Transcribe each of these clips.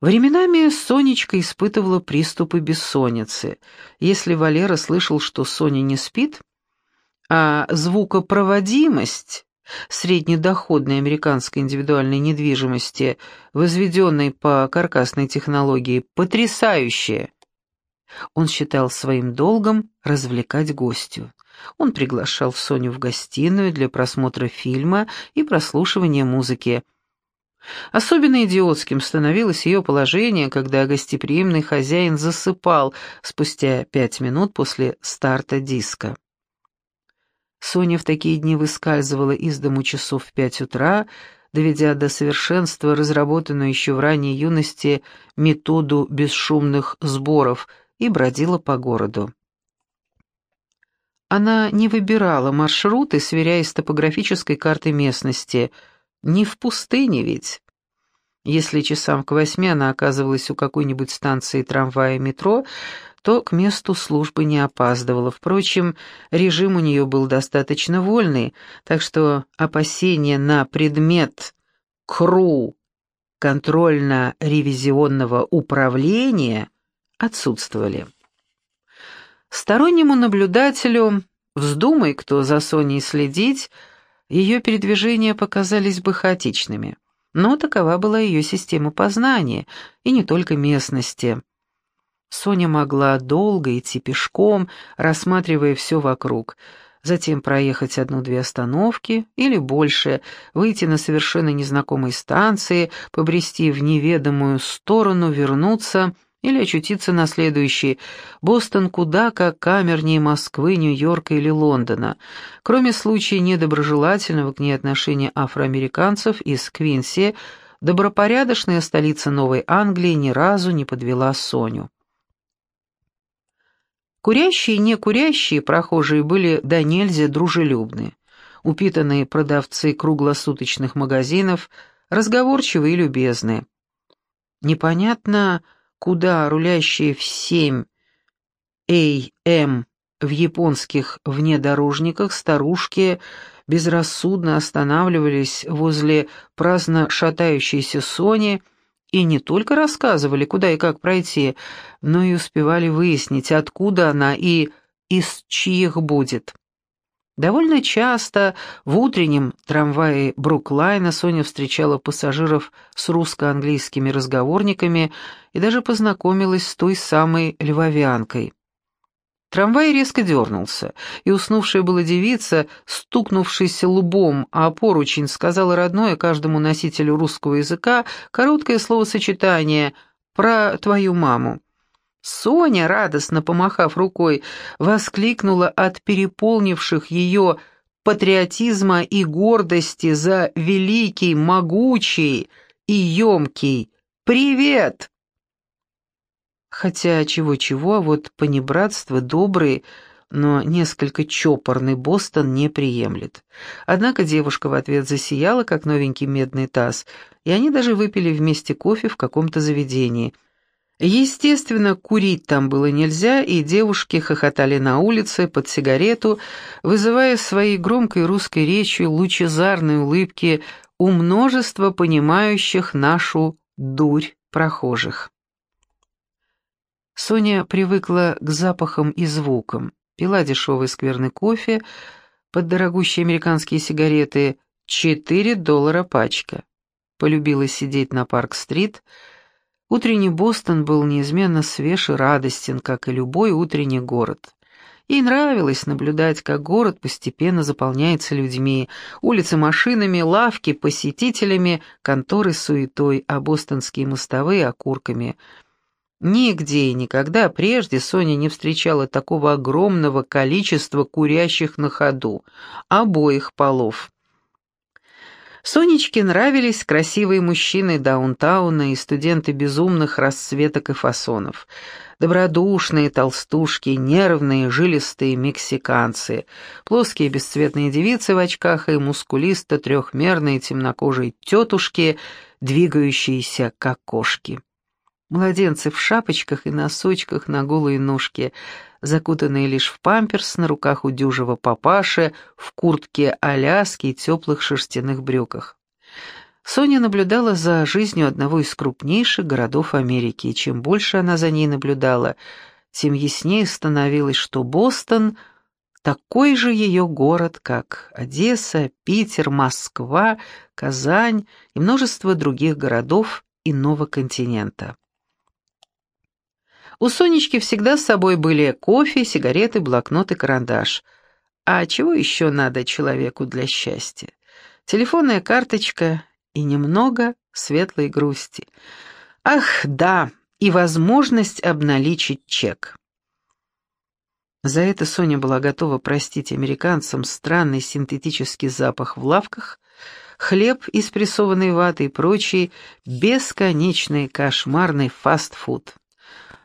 Временами Сонечка испытывала приступы бессонницы. Если Валера слышал, что Соня не спит, а звукопроводимость среднедоходной американской индивидуальной недвижимости, возведенной по каркасной технологии, потрясающая, он считал своим долгом развлекать гостю. Он приглашал Соню в гостиную для просмотра фильма и прослушивания музыки – Особенно идиотским становилось ее положение, когда гостеприимный хозяин засыпал спустя пять минут после старта диска. Соня в такие дни выскальзывала из дому часов в пять утра, доведя до совершенства разработанную еще в ранней юности методу бесшумных сборов, и бродила по городу. Она не выбирала маршруты, сверяясь с топографической картой местности — не в пустыне ведь. Если часам к восьми она оказывалась у какой-нибудь станции трамвая метро, то к месту службы не опаздывала. Впрочем, режим у нее был достаточно вольный, так что опасения на предмет КРУ контрольно-ревизионного управления отсутствовали. Стороннему наблюдателю, вздумай кто за Соней следить, ее передвижения показались бы хаотичными. Но такова была ее система познания, и не только местности. Соня могла долго идти пешком, рассматривая все вокруг, затем проехать одну-две остановки или больше, выйти на совершенно незнакомой станции, побрести в неведомую сторону, вернуться — или очутиться на следующей. Бостон куда как камернее Москвы, Нью-Йорка или Лондона. Кроме случая недоброжелательного к ней отношения афроамериканцев из Квинси, добропорядочная столица Новой Англии ни разу не подвела Соню. Курящие и некурящие прохожие были до нельзя дружелюбны. Упитанные продавцы круглосуточных магазинов, разговорчивые и любезные. Непонятно, куда рулящие в 7 АМ в японских внедорожниках старушки безрассудно останавливались возле праздно шатающейся Сони и не только рассказывали, куда и как пройти, но и успевали выяснить, откуда она и из чьих будет. Довольно часто в утреннем трамвае Бруклайна Соня встречала пассажиров с русско-английскими разговорниками и даже познакомилась с той самой львовянкой. Трамвай резко дернулся, и уснувшая была девица, стукнувшаяся лбом а поручень, сказала родное каждому носителю русского языка короткое словосочетание «про твою маму». Соня, радостно помахав рукой, воскликнула от переполнивших ее патриотизма и гордости за великий, могучий и емкий «Привет!». Хотя чего-чего, а вот понебратство добрый, но несколько чопорный Бостон не приемлет. Однако девушка в ответ засияла, как новенький медный таз, и они даже выпили вместе кофе в каком-то заведении – Естественно, курить там было нельзя, и девушки хохотали на улице под сигарету, вызывая своей громкой русской речью лучезарные улыбки у множества понимающих нашу дурь прохожих. Соня привыкла к запахам и звукам, пила дешевый скверный кофе под дорогущие американские сигареты, 4 доллара пачка. Полюбила сидеть на Парк-стрит, Утренний Бостон был неизменно свеж и радостен, как и любой утренний город. Ей нравилось наблюдать, как город постепенно заполняется людьми, улицы машинами, лавки посетителями, конторы суетой, а бостонские мостовые окурками. Нигде и никогда прежде Соня не встречала такого огромного количества курящих на ходу, обоих полов. Сонечке нравились красивые мужчины даунтауна и студенты безумных расцветок и фасонов. Добродушные толстушки, нервные, жилистые мексиканцы, плоские бесцветные девицы в очках и мускулисто-трехмерные темнокожие тетушки, двигающиеся как кошки. Младенцы в шапочках и носочках на голые ножки — закутанные лишь в памперс, на руках у дюжего папаши, в куртке Аляски и теплых шерстяных брюках. Соня наблюдала за жизнью одного из крупнейших городов Америки, и чем больше она за ней наблюдала, тем яснее становилось, что Бостон — такой же ее город, как Одесса, Питер, Москва, Казань и множество других городов иного континента. У Сонечки всегда с собой были кофе, сигареты, блокнот и карандаш. А чего еще надо человеку для счастья? Телефонная карточка и немного светлой грусти. Ах, да, и возможность обналичить чек. За это Соня была готова простить американцам странный синтетический запах в лавках, хлеб из прессованной ваты и прочий бесконечный кошмарный фастфуд.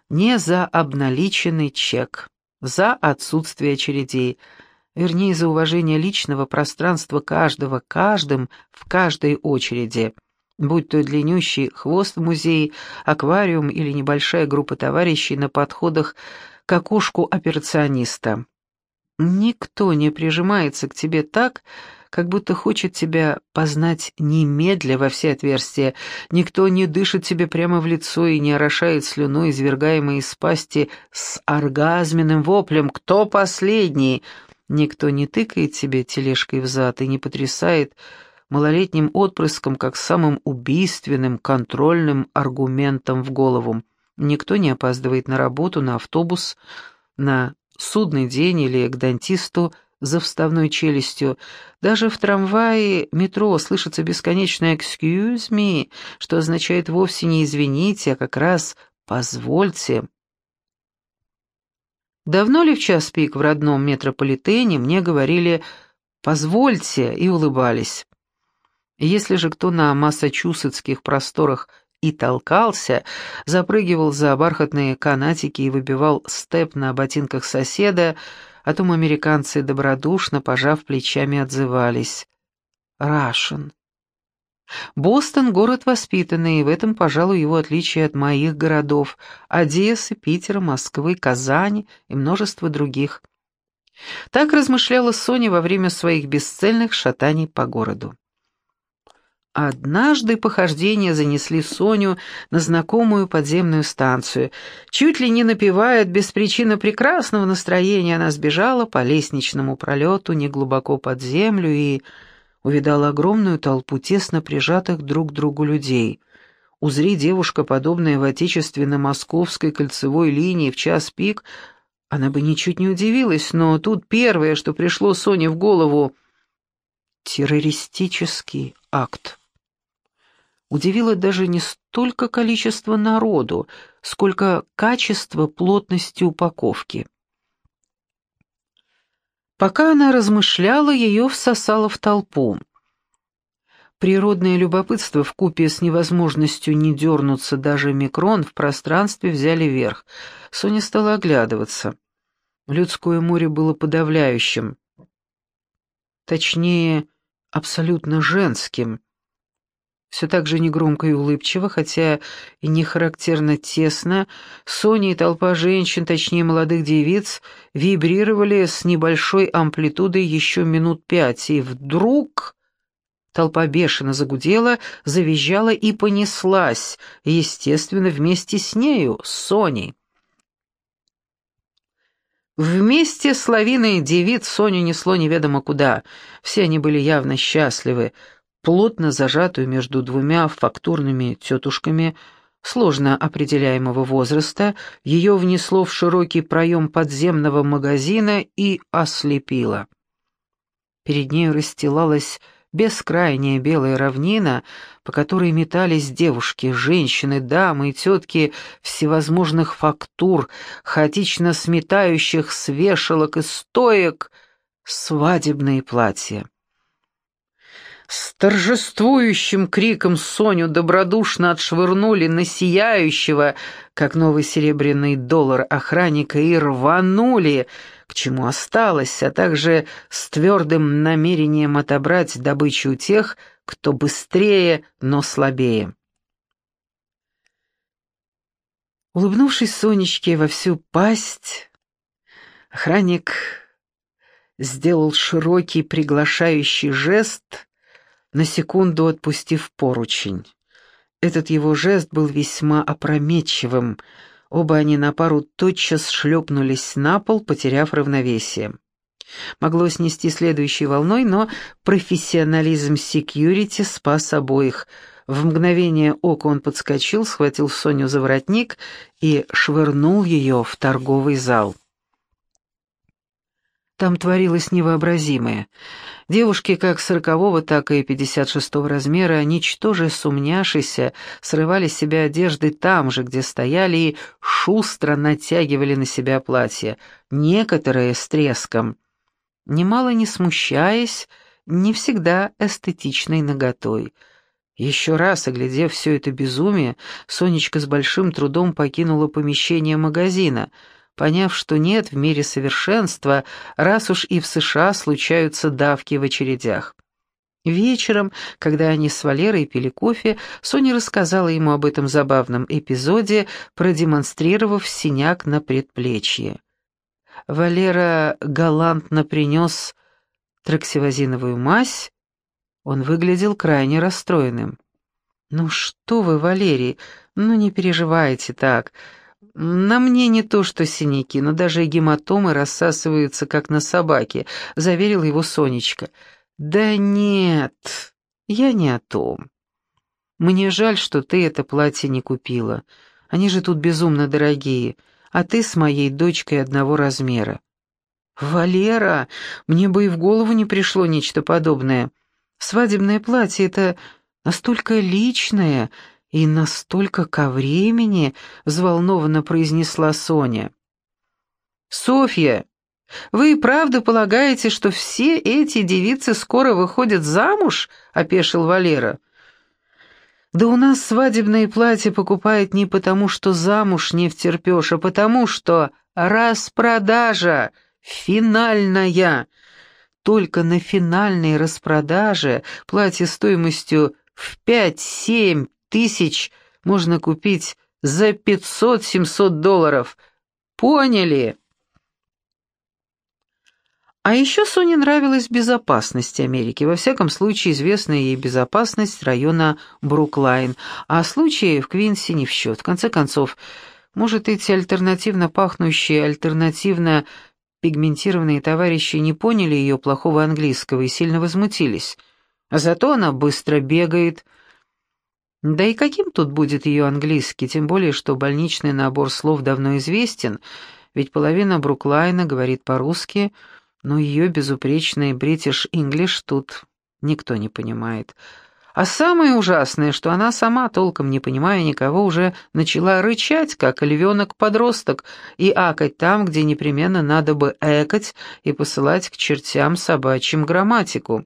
Не за обналиченный чек, за отсутствие очередей – вернее, за уважение личного пространства каждого каждым в каждой очереди, будь то длиннющий хвост в музее, аквариум или небольшая группа товарищей на подходах к окошку операциониста. Никто не прижимается к тебе так, как будто хочет тебя познать немедля во все отверстия. Никто не дышит тебе прямо в лицо и не орошает слюной, извергаемой из пасти, с оргазменным воплем «Кто последний?», Никто не тыкает себе тележкой в зад и не потрясает малолетним отпрыском как самым убийственным контрольным аргументом в голову. Никто не опаздывает на работу, на автобус, на судный день или к дантисту за вставной челюстью. Даже в трамвае метро слышится бесконечное «excuse me», что означает вовсе не «извините», а как раз «позвольте». Давно ли в час пик в родном метрополитене мне говорили «позвольте» и улыбались? Если же кто на массачусетских просторах и толкался, запрыгивал за бархатные канатики и выбивал степ на ботинках соседа, о том американцы добродушно, пожав плечами, отзывались. «Рашен». Бостон — город воспитанный, и в этом, пожалуй, его отличие от моих городов — Одессы, Питера, Москвы, Казани и множества других. Так размышляла Соня во время своих бесцельных шатаний по городу. Однажды похождения занесли Соню на знакомую подземную станцию. Чуть ли не напевая от без причины прекрасного настроения, она сбежала по лестничному пролету неглубоко под землю и увидала огромную толпу тесно прижатых друг к другу людей. Узри девушка, подобная в отечественно-московской кольцевой линии в час пик, она бы ничуть не удивилась, но тут первое, что пришло Соне в голову — террористический акт. Удивило даже не столько количество народу, сколько качество плотности упаковки. Пока она размышляла, ее всосало в толпу. Природное любопытство вкупе с невозможностью не дернуться даже микрон в пространстве взяли верх. Соня стала оглядываться. Людское море было подавляющим. Точнее, абсолютно женским все так же негромко и улыбчиво, хотя и не характерно тесно, Соня и толпа женщин, точнее молодых девиц, вибрировали с небольшой амплитудой еще минут пять, и вдруг... Толпа бешено загудела, завизжала и понеслась, естественно, вместе с нею, с Соней. Вместе с лавиной девиц Соню несло неведомо куда. Все они были явно счастливы плотно зажатую между двумя фактурными тетушками сложно определяемого возраста, ее внесло в широкий проем подземного магазина и ослепило. Перед ней расстилалась бескрайняя белая равнина, по которой метались девушки, женщины, дамы и тетки всевозможных фактур, хаотично сметающих с вешалок и стоек свадебные платья. С торжествующим криком Соню добродушно отшвырнули на сияющего, как новый серебряный доллар охранника, и рванули, к чему осталось, а также с твердым намерением отобрать добычу у тех, кто быстрее, но слабее. Улыбнувшись Сонечке во всю пасть, охранник сделал широкий приглашающий жест на секунду отпустив поручень. Этот его жест был весьма опрометчивым. Оба они на пару тотчас шлепнулись на пол, потеряв равновесие. Могло снести следующей волной, но профессионализм секьюрити спас обоих. В мгновение ока он подскочил, схватил Соню за воротник и швырнул ее в торговый зал. Там творилось невообразимое. Девушки как сорокового, так и пятьдесят шестого размера, ничтоже сумняшися, срывали с себя одежды там же, где стояли, и шустро натягивали на себя платья, некоторые с треском. Немало не смущаясь, не всегда эстетичной наготой. Еще раз, оглядев все это безумие, Сонечка с большим трудом покинула помещение магазина — поняв, что нет в мире совершенства, раз уж и в США случаются давки в очередях. Вечером, когда они с Валерой пили кофе, Соня рассказала ему об этом забавном эпизоде, продемонстрировав синяк на предплечье. Валера галантно принес траксивозиновую мазь, он выглядел крайне расстроенным. «Ну что вы, Валерий, ну не переживайте так. «На мне не то что синяки, но даже и гематомы рассасываются, как на собаке», — заверила его Сонечка. «Да нет, я не о том. Мне жаль, что ты это платье не купила. Они же тут безумно дорогие, а ты с моей дочкой одного размера». «Валера, мне бы и в голову не пришло нечто подобное. Свадебное платье — это настолько личное, «И настолько ко времени», — взволнованно произнесла Соня. «Софья, вы и правда полагаете, что все эти девицы скоро выходят замуж?» — опешил Валера. «Да у нас свадебное платье покупают не потому, что замуж не втерпешь, а потому, что распродажа финальная. Только на финальной распродаже платье стоимостью в пять-семь тысяч можно купить за 500-700 долларов. Поняли? А еще Соне нравилась безопасность Америки, во всяком случае известная ей безопасность района Бруклайн, а случаи в Квинсе не в счет. В конце концов, может, эти альтернативно пахнущие, альтернативно пигментированные товарищи не поняли ее плохого английского и сильно возмутились. Зато она быстро бегает, да и каким тут будет ее английский, тем более, что больничный набор слов давно известен, ведь половина Бруклайна говорит по-русски, но ее безупречный бритиш инглиш тут никто не понимает. А самое ужасное, что она сама, толком не понимая никого, уже начала рычать, как львенок-подросток, и акать там, где непременно надо бы экать и посылать к чертям собачьим грамматику.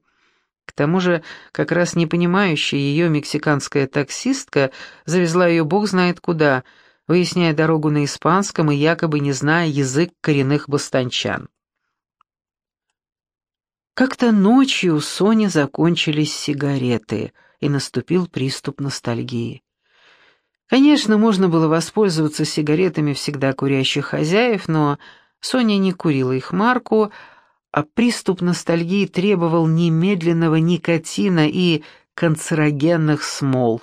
К тому же, как раз не понимающая ее мексиканская таксистка завезла ее бог знает куда, выясняя дорогу на испанском и якобы не зная язык коренных бастончан. Как-то ночью у Сони закончились сигареты, и наступил приступ ностальгии. Конечно, можно было воспользоваться сигаретами всегда курящих хозяев, но Соня не курила их марку, а приступ ностальгии требовал немедленного никотина и канцерогенных смол.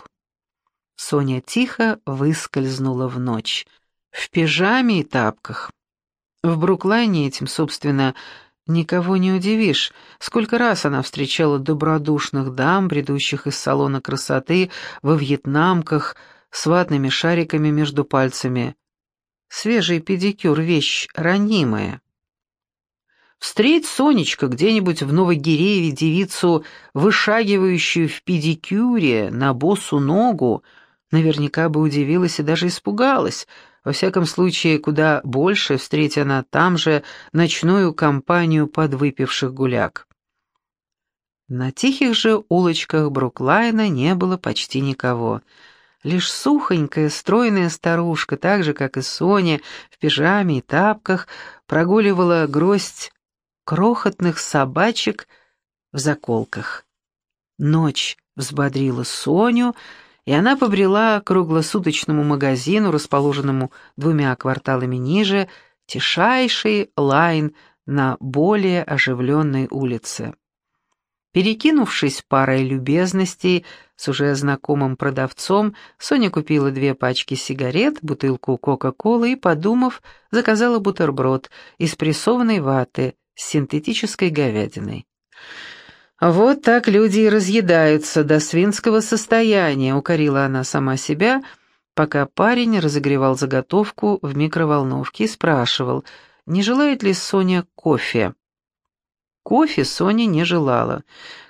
Соня тихо выскользнула в ночь, в пижаме и тапках. В Бруклайне этим, собственно, никого не удивишь. Сколько раз она встречала добродушных дам, бредущих из салона красоты, во вьетнамках, с ватными шариками между пальцами. Свежий педикюр — вещь ранимая. Встреть, Сонечка, где-нибудь в Новогирееве девицу, вышагивающую в педикюре на босу ногу, наверняка бы удивилась и даже испугалась. Во всяком случае, куда больше, встретя она там же ночную компанию подвыпивших гуляк. На тихих же улочках Бруклайна не было почти никого. Лишь сухонькая, стройная старушка, так же, как и Соня, в пижаме и тапках, прогуливала гроздь крохотных собачек в заколках. Ночь взбодрила Соню, и она побрела к круглосуточному магазину, расположенному двумя кварталами ниже, тишайший лайн на более оживленной улице. Перекинувшись парой любезностей с уже знакомым продавцом, Соня купила две пачки сигарет, бутылку Кока-Колы и, подумав, заказала бутерброд из прессованной ваты с синтетической говядиной. «Вот так люди и разъедаются до свинского состояния», — укорила она сама себя, пока парень разогревал заготовку в микроволновке и спрашивал, не желает ли Соня кофе. Кофе Соня не желала.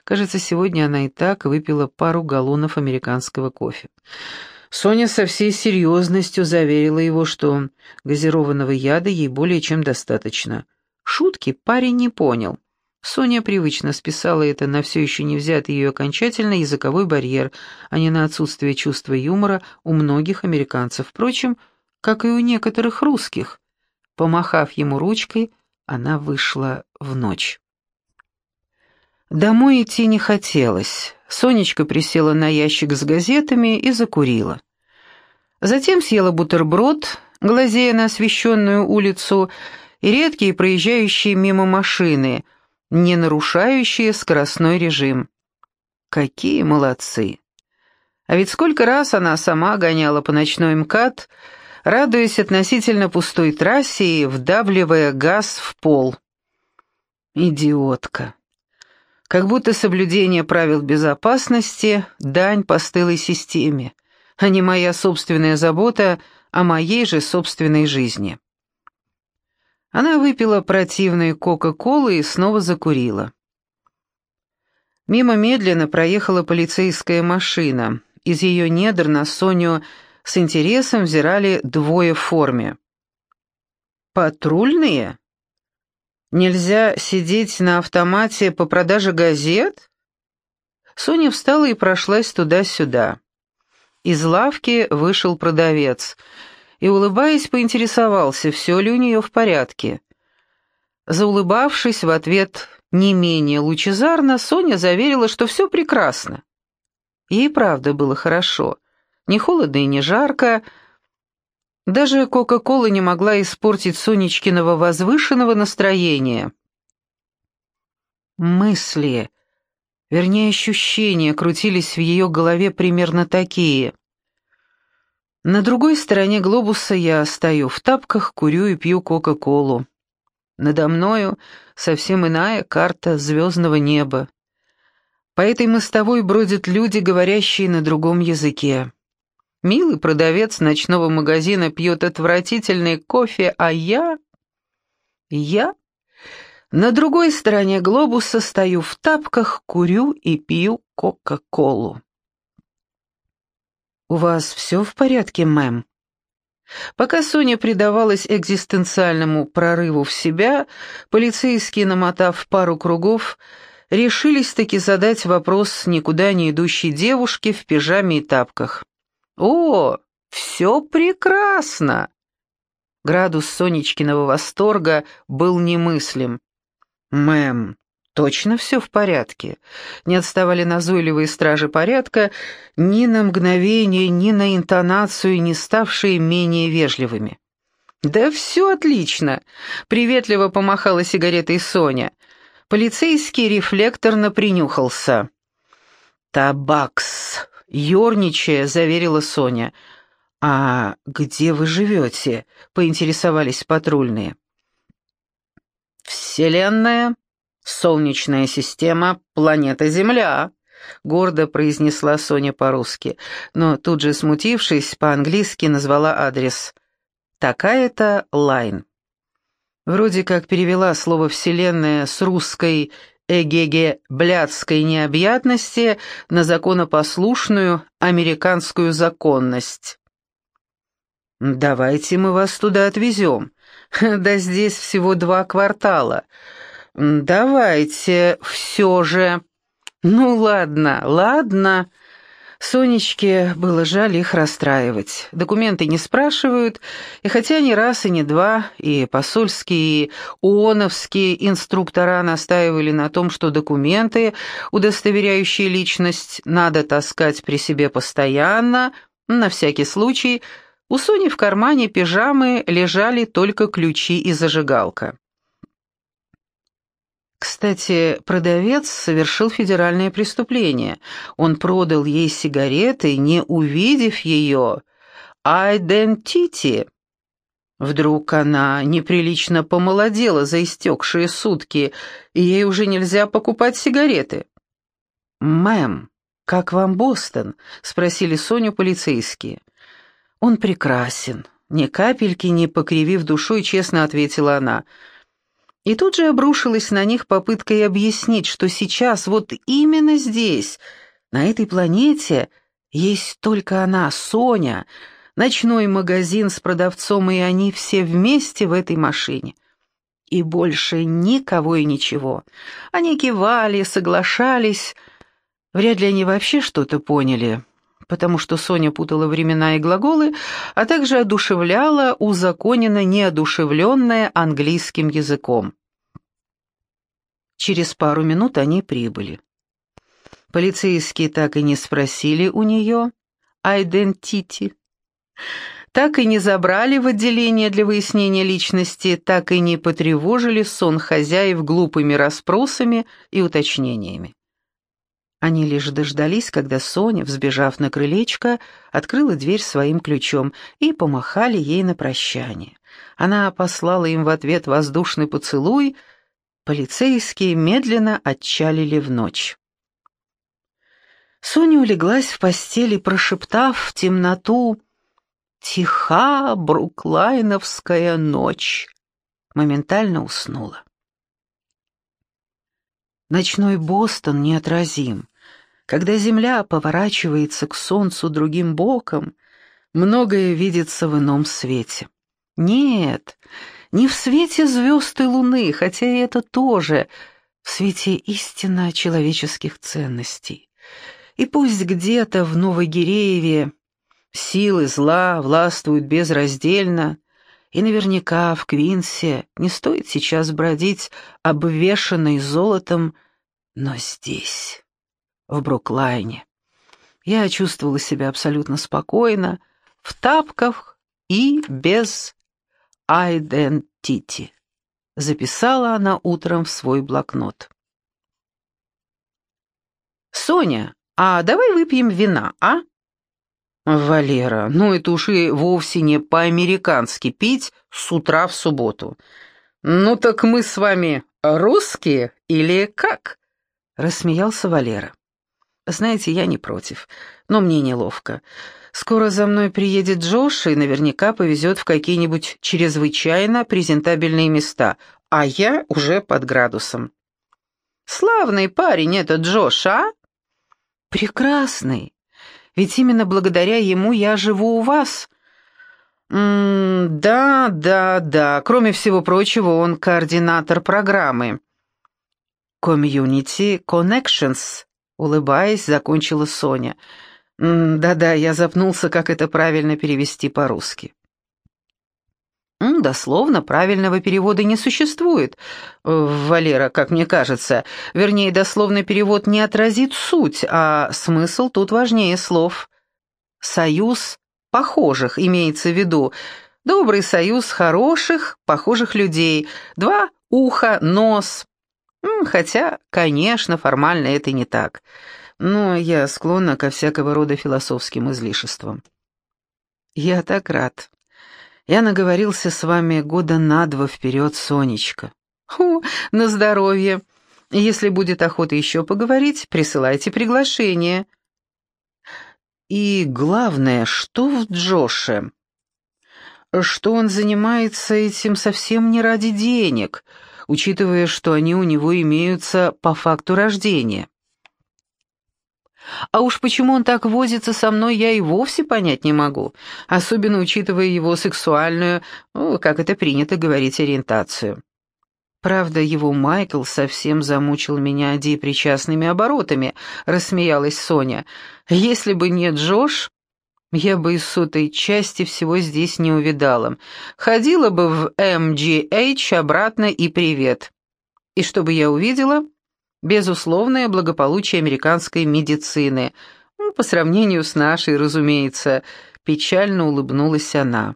Кажется, сегодня она и так выпила пару галлонов американского кофе. Соня со всей серьезностью заверила его, что газированного яда ей более чем достаточно. Шутки парень не понял. Соня привычно списала это на все еще не взятый ее окончательно языковой барьер, а не на отсутствие чувства юмора у многих американцев, впрочем, как и у некоторых русских. Помахав ему ручкой, она вышла в ночь. Домой идти не хотелось. Сонечка присела на ящик с газетами и закурила. Затем съела бутерброд, глазея на освещенную улицу, и редкие проезжающие мимо машины, не нарушающие скоростной режим. Какие молодцы! А ведь сколько раз она сама гоняла по ночной МКАД, радуясь относительно пустой трассе и вдавливая газ в пол. Идиотка. Как будто соблюдение правил безопасности — дань постылой системе, а не моя собственная забота о моей же собственной жизни. Она выпила противные Кока-Колы и снова закурила. Мимо медленно проехала полицейская машина. Из ее недр на Соню с интересом взирали двое в форме. «Патрульные?» Нельзя сидеть на автомате по продаже газет? Соня встала и прошлась туда-сюда. Из лавки вышел продавец и, улыбаясь, поинтересовался, все ли у нее в порядке. Заулыбавшись в ответ не менее лучезарно, Соня заверила, что все прекрасно. Ей правда было хорошо. Не холодно и не жарко, даже Кока-Кола не могла испортить Сонечкиного возвышенного настроения. Мысли, вернее ощущения, крутились в ее голове примерно такие. На другой стороне глобуса я стою в тапках, курю и пью Кока-Колу. Надо мною совсем иная карта звездного неба. По этой мостовой бродят люди, говорящие на другом языке. Милый продавец ночного магазина пьет отвратительный кофе, а я... Я на другой стороне глобуса стою в тапках, курю и пью Кока-Колу. «У вас все в порядке, мэм?» Пока Соня предавалась экзистенциальному прорыву в себя, полицейские, намотав пару кругов, решились-таки задать вопрос никуда не идущей девушке в пижаме и тапках. «О, все прекрасно!» Градус Сонечкиного восторга был немыслим. «Мэм, точно все в порядке?» Не отставали назойливые стражи порядка ни на мгновение, ни на интонацию, не ставшие менее вежливыми. «Да все отлично!» — приветливо помахала сигаретой Соня. Полицейский рефлекторно принюхался. «Табакс!» Ёрничая, заверила Соня. «А где вы живете?» — поинтересовались патрульные. «Вселенная, Солнечная система, планета Земля», — гордо произнесла Соня по-русски, но тут же, смутившись, по-английски назвала адрес. «Такая-то Лайн». Вроде как перевела слово «вселенная» с русской эгеге блядской необъятности на законопослушную американскую законность. «Давайте мы вас туда отвезем. Да здесь всего два квартала. Давайте все же...» «Ну ладно, ладно...» Сонечке было жаль их расстраивать. Документы не спрашивают, и хотя не раз и не два, и посольские, и ООНовские инструктора настаивали на том, что документы, удостоверяющие личность, надо таскать при себе постоянно, на всякий случай, у Сони в кармане пижамы лежали только ключи и зажигалка. Кстати, продавец совершил федеральное преступление. Он продал ей сигареты, не увидев ее. Айдентити. Вдруг она неприлично помолодела за истекшие сутки, и ей уже нельзя покупать сигареты. «Мэм, как вам Бостон?» — спросили Соню полицейские. «Он прекрасен», — ни капельки не покривив душой, честно ответила она. И тут же обрушилась на них попыткой объяснить, что сейчас, вот именно здесь, на этой планете, есть только она, Соня, ночной магазин с продавцом, и они все вместе в этой машине. И больше никого и ничего. Они кивали, соглашались. Вряд ли они вообще что-то поняли, потому что Соня путала времена и глаголы, а также одушевляла узаконенно неодушевленное английским языком. Через пару минут они прибыли. Полицейские так и не спросили у нее «Айдентити», так и не забрали в отделение для выяснения личности, так и не потревожили сон хозяев глупыми расспросами и уточнениями. Они лишь дождались, когда Соня, взбежав на крылечко, открыла дверь своим ключом и помахали ей на прощание. Она послала им в ответ воздушный поцелуй, полицейские медленно отчалили в ночь. Соня улеглась в постели, прошептав в темноту Тиха бруклайновская ночь. Моментально уснула. Ночной Бостон неотразим. Когда земля поворачивается к солнцу другим боком, многое видится в ином свете. Нет, не в свете звезд и луны, хотя и это тоже, в свете истинно человеческих ценностей. И пусть где-то в Новогирееве Силы зла властвуют безраздельно, и наверняка в Квинсе не стоит сейчас бродить обвешанной золотом, но здесь, в Бруклайне, я чувствовала себя абсолютно спокойно, в тапках и без «айдентити», записала она утром в свой блокнот. «Соня, а давай выпьем вина, а?» «Валера, ну это уж и вовсе не по-американски пить с утра в субботу. Ну так мы с вами русские или как?» Рассмеялся Валера. «Знаете, я не против, но мне неловко. Скоро за мной приедет Джош и наверняка повезет в какие-нибудь чрезвычайно презентабельные места, а я уже под градусом». «Славный парень этот Джош, а?» «Прекрасный. Ведь именно благодаря ему я живу у вас». «М -м, «Да, да, да. Кроме всего прочего, он координатор программы». «Community Connections», — улыбаясь, закончила Соня. «Да-да, я запнулся, как это правильно перевести по-русски». Дословно правильного перевода не существует, э, Валера, как мне кажется. Вернее, дословный перевод не отразит суть, а смысл тут важнее слов. Союз похожих имеется в виду. Добрый союз хороших, похожих людей. Два уха, нос. Хотя, конечно, формально это не так. Но я склонна ко всякого рода философским излишествам. Я так рад. Я наговорился с вами года на два вперед, Сонечка. Ху, на здоровье. Если будет охота еще поговорить, присылайте приглашение. И главное, что в Джоше? Что он занимается этим совсем не ради денег, учитывая, что они у него имеются по факту рождения. А уж почему он так возится со мной, я и вовсе понять не могу, особенно учитывая его сексуальную, ну, как это принято говорить, ориентацию. Правда, его Майкл совсем замучил меня депричастными оборотами, рассмеялась Соня. Если бы не Джош, я бы из сотой части всего здесь не увидала. Ходила бы в MGH обратно и привет. И что бы я увидела? безусловное благополучие американской медицины. Ну, по сравнению с нашей, разумеется, печально улыбнулась она.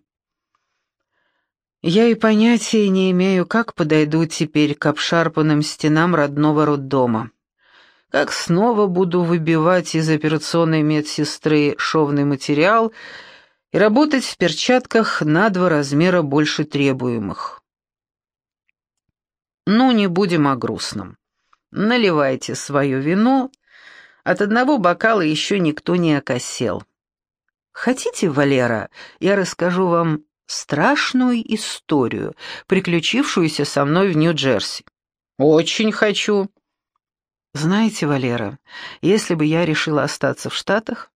Я и понятия не имею, как подойду теперь к обшарпанным стенам родного роддома. Как снова буду выбивать из операционной медсестры шовный материал и работать в перчатках на два размера больше требуемых. Ну, не будем о грустном. Наливайте свое вино. От одного бокала еще никто не окосел. Хотите, Валера, я расскажу вам страшную историю, приключившуюся со мной в Нью-Джерси? Очень хочу. Знаете, Валера, если бы я решила остаться в Штатах,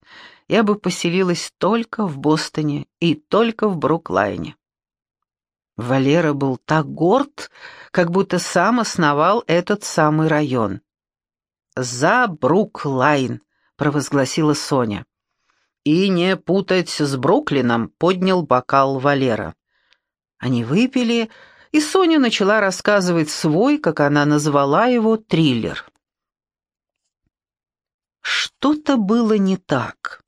я бы поселилась только в Бостоне и только в Бруклайне. Валера был так горд, как будто сам основал этот самый район. «За Бруклайн», — провозгласила Соня. «И не путать с Бруклином», — поднял бокал Валера. Они выпили, и Соня начала рассказывать свой, как она назвала его, триллер. Что-то было не так.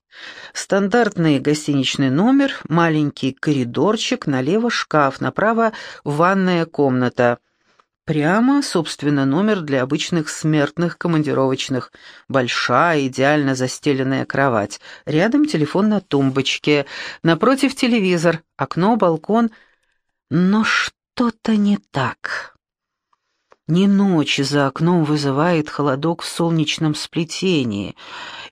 Стандартный гостиничный номер, маленький коридорчик, налево шкаф, направо ванная комната. Прямо, собственно, номер для обычных смертных командировочных. Большая, идеально застеленная кровать. Рядом телефон на тумбочке. Напротив телевизор, окно, балкон. Но что-то не так. Не ночь за окном вызывает холодок в солнечном сплетении,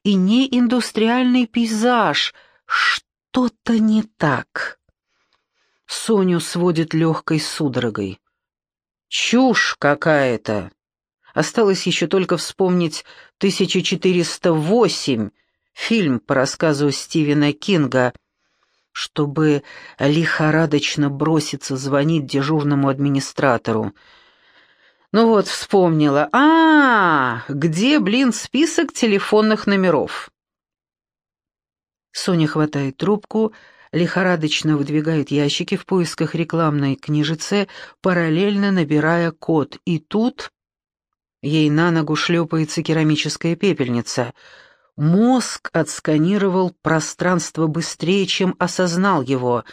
и не индустриальный пейзаж. Что-то не так. Соню сводит легкой судорогой. Чушь какая-то. Осталось еще только вспомнить 1408, фильм по рассказу Стивена Кинга, чтобы лихорадочно броситься звонить дежурному администратору. Ну вот, вспомнила. А, где, блин, список телефонных номеров? Соня хватает трубку, лихорадочно выдвигает ящики в поисках рекламной книжицы, параллельно набирая код. И тут ей на ногу шлепается керамическая пепельница. Мозг отсканировал пространство быстрее, чем осознал его.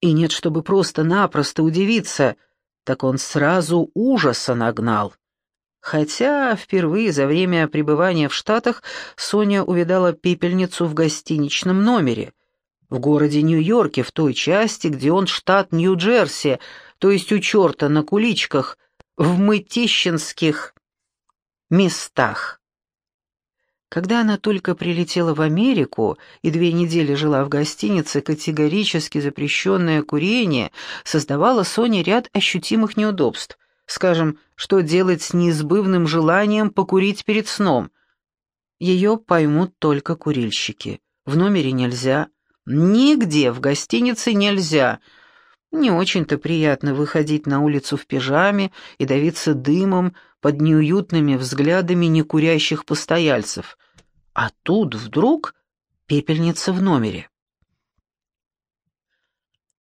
И нет, чтобы просто-напросто удивиться — так он сразу ужаса нагнал. Хотя впервые за время пребывания в Штатах Соня увидала пепельницу в гостиничном номере. В городе Нью-Йорке, в той части, где он штат Нью-Джерси, то есть у черта на куличках, в мытищинских местах. Когда она только прилетела в Америку и две недели жила в гостинице, категорически запрещенное курение создавало Соне ряд ощутимых неудобств. Скажем, что делать с неизбывным желанием покурить перед сном? Ее поймут только курильщики. В номере нельзя. Нигде в гостинице нельзя. Не очень-то приятно выходить на улицу в пижаме и давиться дымом, под неуютными взглядами некурящих постояльцев. А тут вдруг пепельница в номере.